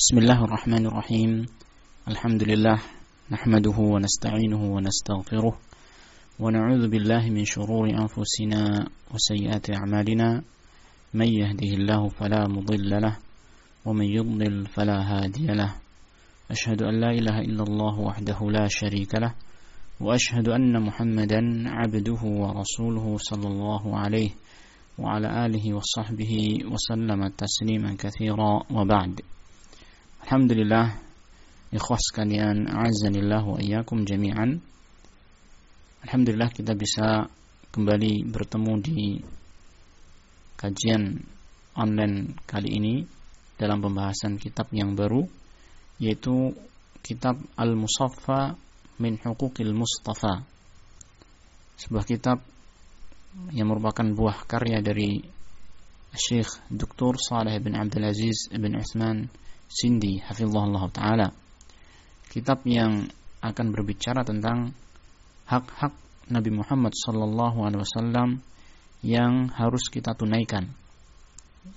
بسم الله الرحمن الرحيم. الحمد لله نحمده ونستعينه ونستغفره ونعوذ بالله من شرور أنفسنا وسيئات أعمالنا. من يهده الله فلا مضل له ومن يضلل فلا هادي له. أشهد أن لا إله إلا الله وحده لا شريك له وأشهد أن محمدا عبده ورسوله صلى الله عليه وعلى آله وصحبه وسلم تسليما كثيرا. وبعد Alhamdulillah Ikhwas sekalian Azanillah wa iyyakum jami'an Alhamdulillah kita bisa Kembali bertemu di Kajian Online kali ini Dalam pembahasan kitab yang baru Yaitu Kitab Al-Musaffa Min Hukukil Mustafa Sebuah kitab Yang merupakan buah karya dari Syekh Dr. Saleh bin Abdul Aziz bin Uthman Sindi hafizahullah taala. Kitab yang akan berbicara tentang hak-hak Nabi Muhammad sallallahu alaihi wasallam yang harus kita tunaikan.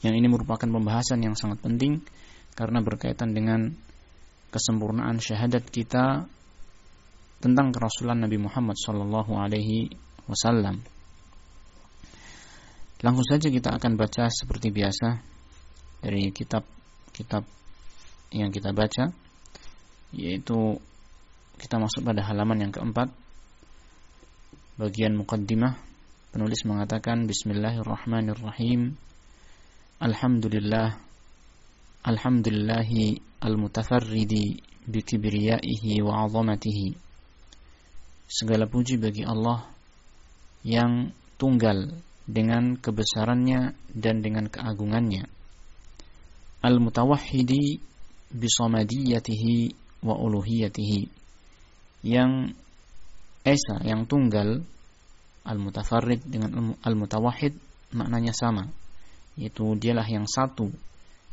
Yang ini merupakan pembahasan yang sangat penting karena berkaitan dengan kesempurnaan syahadat kita tentang kerasulan Nabi Muhammad sallallahu alaihi wasallam. Langsung saja kita akan baca seperti biasa dari kitab-kitab yang kita baca yaitu kita masuk pada halaman yang keempat. Bagian mukaddimah penulis mengatakan bismillahirrahmanirrahim. Alhamdulillah alhamdulillahi almutafarridi bikibriyaihi wa 'azamatihi. Segala puji bagi Allah yang tunggal dengan kebesarannya dan dengan keagungannya. Al-mutawahhidi bisamadiyatihi wa uluhiyatihi. Yang esa yang tunggal al-mutafarrid dengan al-mutawahhid maknanya sama. Yaitu dialah yang satu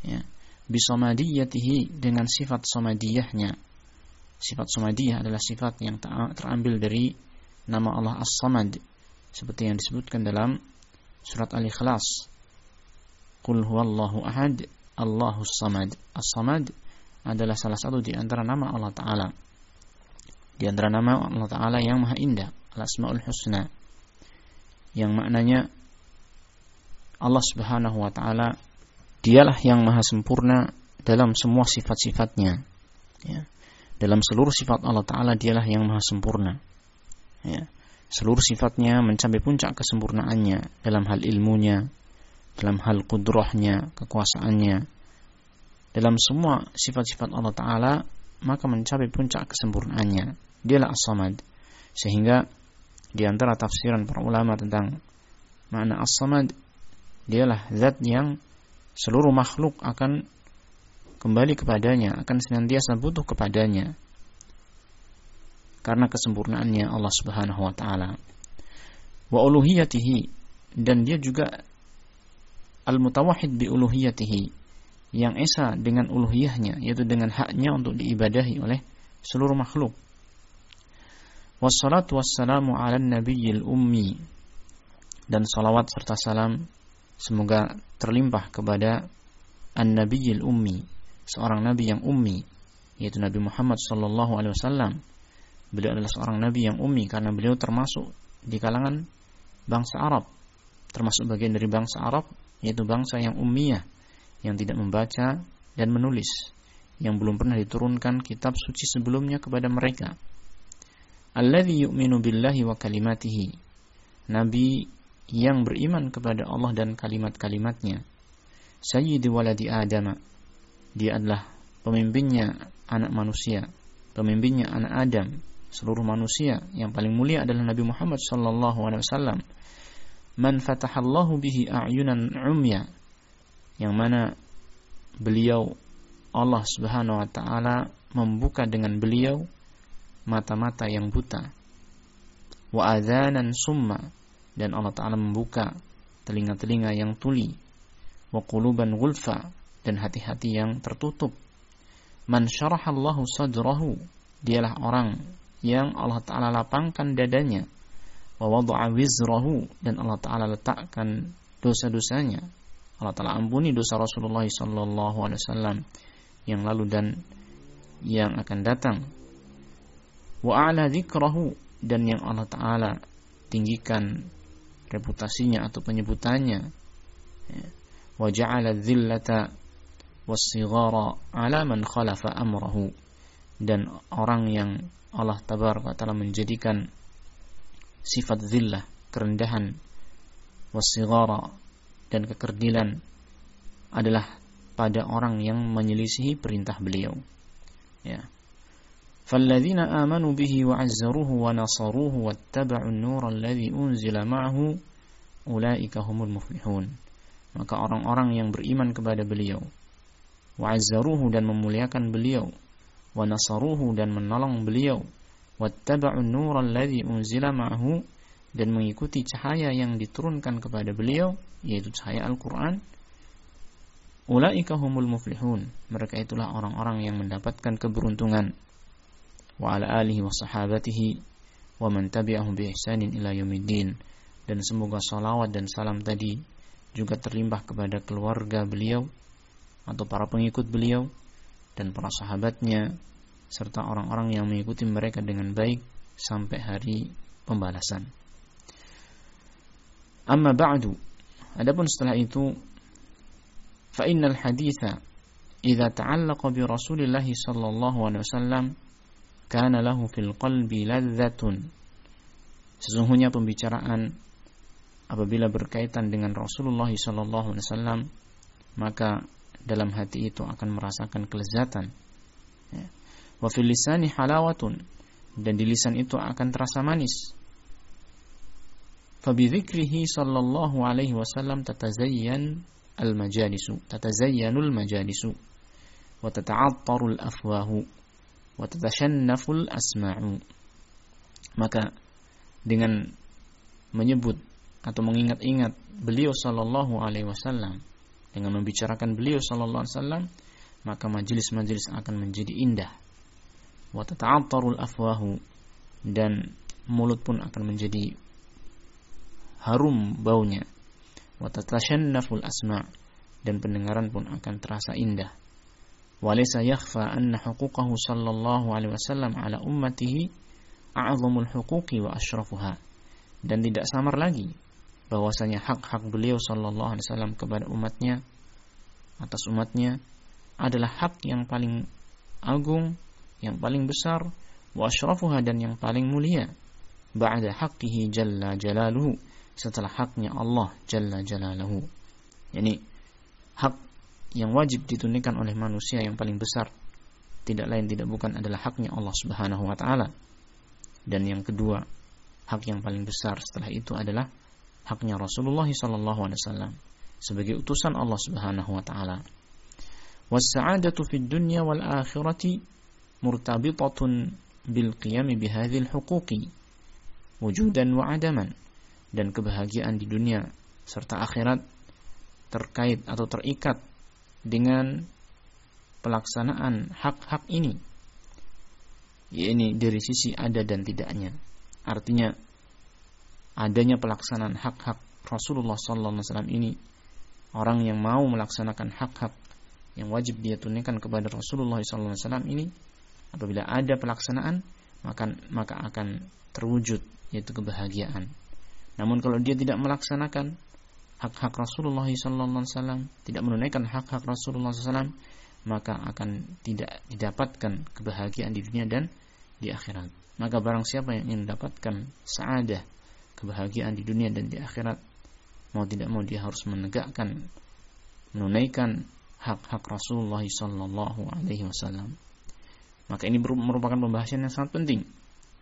ya. Bisamadiyatihi dengan sifat samadiyahnya. Sifat samadiyah adalah sifat yang terambil dari nama Allah As-Samad seperti yang disebutkan dalam surat Al-Ikhlas. Qul huwallahu ahad Allahus samad. As-Samad adalah salah satu di antara nama Allah Ta'ala. Di antara nama Allah Ta'ala yang maha indah Al-Asma'ul Husna. Yang maknanya Allah Subhanahu Wa Ta'ala dialah yang maha sempurna dalam semua sifat-sifatnya. Ya. dalam seluruh sifat Allah Ta'ala dialah yang maha sempurna. Ya. seluruh sifatnya mencapai puncak kesempurnaannya dalam hal ilmunya dalam hal kudrohnya kekuasaannya dalam semua sifat-sifat Allah Ta'ala maka mencapai puncak kesempurnaannya. Dialah as-samad. Sehingga di antara tafsiran para ulama tentang makna as-samad dialah zat yang seluruh makhluk akan kembali kepadanya akan senantiasa butuh kepadanya. Karena kesempurnaannya Allah Subhanahu wa taala. Wa uluhiyatihi dan dia juga al-mutawahhid bi uluhiyatihi yang esa dengan uluhiyahnya yaitu dengan haknya untuk diibadahi oleh seluruh makhluk. Wassalatu wassalamu ala nabiyil ummi dan salawat serta salam semoga terlimpah kepada an-nabiyil ummi seorang nabi yang ummi yaitu Nabi Muhammad sallallahu alaihi wasallam. Beliau adalah seorang nabi yang ummi karena beliau termasuk di kalangan bangsa Arab, termasuk bagian dari bangsa Arab yaitu bangsa yang ummiyah yang tidak membaca dan menulis yang belum pernah diturunkan kitab suci sebelumnya kepada mereka. Alladhi yu'minu billahi wa kalimatihi. Nabi yang beriman kepada Allah dan kalimat-kalimatnya. Sayyidi waladi Adam. Dia adalah pemimpinnya anak manusia, pemimpinnya anak Adam, seluruh manusia yang paling mulia adalah Nabi Muhammad sallallahu alaihi wasallam. Man fatahallahu bihi a'yunan umya yang mana beliau Allah Subhanahu wa taala membuka dengan beliau mata-mata yang buta. Wa adzanan summa dan Allah taala membuka telinga-telinga yang tuli. Wa quluban gulfa dan hati-hati yang tertutup. Man syarahallahu sadrahu dialah orang yang Allah taala lapangkan dadanya. Wa wada'a wizrahu dan Allah taala letakkan dosa-dosanya Allah Ta'ala ampuni dosa Rasulullah Wasallam yang lalu dan yang akan datang wa a'la dzikrahu dan yang Allah taala tinggikan reputasinya atau penyebutannya ya. wa ja'ala dzillata was-sighara 'ala man khalafa amrahu dan orang yang Allah tabaraka taala menjadikan sifat zillah kerendahan wasigara dan kekerdilan adalah pada orang yang menyelisihi perintah beliau ya فالذين آمنوا به وعزروه ونصروه واتبعوا النور الذي أنزل معه أولئك هم المفلحون maka orang-orang yang beriman kepada beliau wa'azzaruhu dan memuliakan beliau wa nasaruhu dan menolong beliau wattaba'un nur alladhi unzila ma'ahu dan mengikuti cahaya yang diturunkan kepada beliau yaitu cahaya Al-Qur'an ulaika humul muflihun. Mereka itulah orang-orang yang mendapatkan keberuntungan. Wa ala alihi wa sahabatihi wa man tabi'ahum bi ihsanin ila yaumiddin. Dan semoga salawat dan salam tadi juga terlimpah kepada keluarga beliau atau para pengikut beliau dan para sahabatnya serta orang-orang yang mengikuti mereka dengan baik sampai hari pembalasan. Amma ba'du. Adapun setelah itu fa innal haditha idza ta'allaqa bi Rasulillah sallallahu alaihi wasallam kana lahu fil qalbi ladzatun. Sesungguhnya pembicaraan apabila berkaitan dengan Rasulullah wasallam maka dalam hati itu akan merasakan kelezatan. Ya. Wa fil lisani halawatun dan di lisan itu akan terasa manis. Sallallahu alaihi wasallam tatazayyan al-majalisu, tatazayyanul majalisu wa tata'attaru al-afwahu wa tatashannafu al-asma'u. Maka dengan menyebut atau mengingat-ingat beliau sallallahu alaihi wasallam dengan membicarakan beliau sallallahu alaihi wasallam maka majelis-majelis akan menjadi indah wa tata'attarul afwahu dan mulut pun akan menjadi harum baunya. Wa tatashannaful asma' dan pendengaran pun akan terasa indah. Walaysa yakhfa anna huquqahu sallallahu alaihi wasallam ala ummatihi a'zamul huquqi wa ashrafuha. Dan tidak samar lagi bahwasanya hak-hak beliau sallallahu alaihi wasallam kepada umatnya atas umatnya adalah hak yang paling agung, yang paling besar, wa asyrafuha dan yang paling mulia. Ba'da haqqihi jalla jalaluhu setelah haknya Allah jalla jalaluhu. Yani hak yang wajib ditunaikan oleh manusia yang paling besar tidak lain tidak bukan adalah haknya Allah Subhanahu wa taala. Dan yang kedua, hak yang paling besar setelah itu adalah haknya Rasulullah sallallahu alaihi wasallam sebagai utusan Allah Subhanahu wa taala. Was-sa'adatu fid dunya wal akhirati murtabitatun bil qiyam bihadhil huquqi wujudan wa adaman dan kebahagiaan di dunia serta akhirat terkait atau terikat dengan pelaksanaan hak-hak ini ini dari sisi ada dan tidaknya artinya adanya pelaksanaan hak-hak Rasulullah SAW ini orang yang mau melaksanakan hak-hak yang wajib dia tunaikan kepada Rasulullah SAW ini apabila ada pelaksanaan maka maka akan terwujud yaitu kebahagiaan. Namun kalau dia tidak melaksanakan hak-hak Rasulullah SAW, tidak menunaikan hak-hak Rasulullah SAW, maka akan tidak didapatkan kebahagiaan di dunia dan di akhirat. Maka barang siapa yang ingin mendapatkan saadah kebahagiaan di dunia dan di akhirat mau tidak mau dia harus menegakkan menunaikan hak-hak Rasulullah wasallam. Maka ini merupakan pembahasan yang sangat penting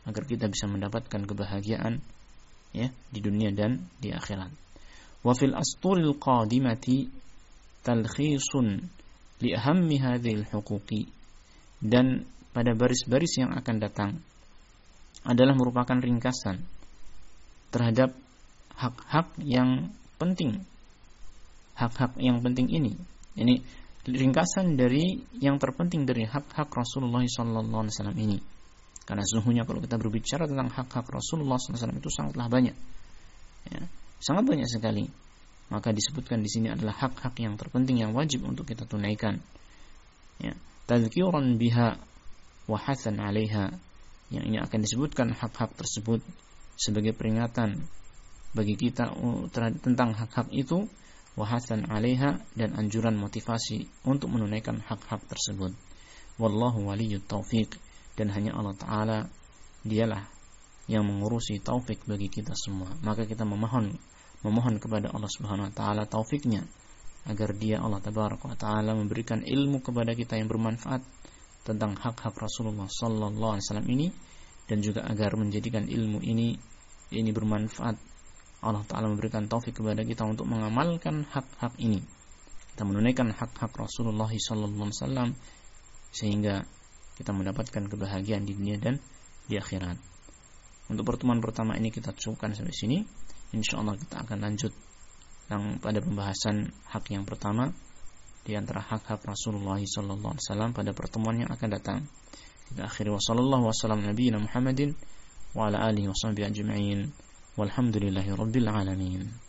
agar kita bisa mendapatkan kebahagiaan ya di dunia dan di akhirat. Wa fil asturil qadimati talkhisun li ahammi hadhil huquqi dan pada baris-baris yang akan datang adalah merupakan ringkasan terhadap hak-hak yang penting. Hak-hak yang penting ini. Ini ringkasan dari yang terpenting dari hak-hak Rasulullah SAW ini. Karena sesungguhnya kalau kita berbicara tentang hak-hak Rasulullah SAW itu sangatlah banyak, ya, sangat banyak sekali. Maka disebutkan di sini adalah hak-hak yang terpenting yang wajib untuk kita tunaikan. Ya. tadhkiran biha wa hathan 'alaiha yang ini akan disebutkan hak-hak tersebut sebagai peringatan bagi kita tentang hak-hak itu wahasan 'alaiha dan anjuran motivasi untuk menunaikan hak-hak tersebut wallahu waliyut taufiq dan hanya Allah taala dialah yang mengurusi taufik bagi kita semua. Maka kita memohon memohon kepada Allah Subhanahu wa taala taufiknya. Agar dia Allah tabaraka wa taala memberikan ilmu kepada kita yang bermanfaat tentang hak-hak Rasulullah sallallahu alaihi wasallam ini. Dan juga agar menjadikan ilmu ini ini bermanfaat. Allah taala memberikan taufik kepada kita untuk mengamalkan hak-hak ini. Kita menunaikan hak-hak Rasulullah sallallahu alaihi wasallam sehingga kita mendapatkan kebahagiaan di dunia dan di akhirat. Untuk pertemuan pertama ini kita cukupkan sampai sini. Insya Allah kita akan lanjut yang pada pembahasan hak yang pertama di antara hak-hak Rasulullah SAW pada pertemuan yang akan datang. Kita akhiri wa sallallahu wa sallam Nabi Muhammadin wa ala alihi wa sahbihi ajma'in walhamdulillahi rabbil alamin.